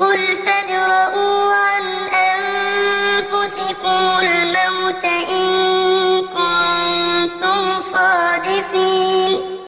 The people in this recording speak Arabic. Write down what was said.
قل فادرؤوا عن أنفسكم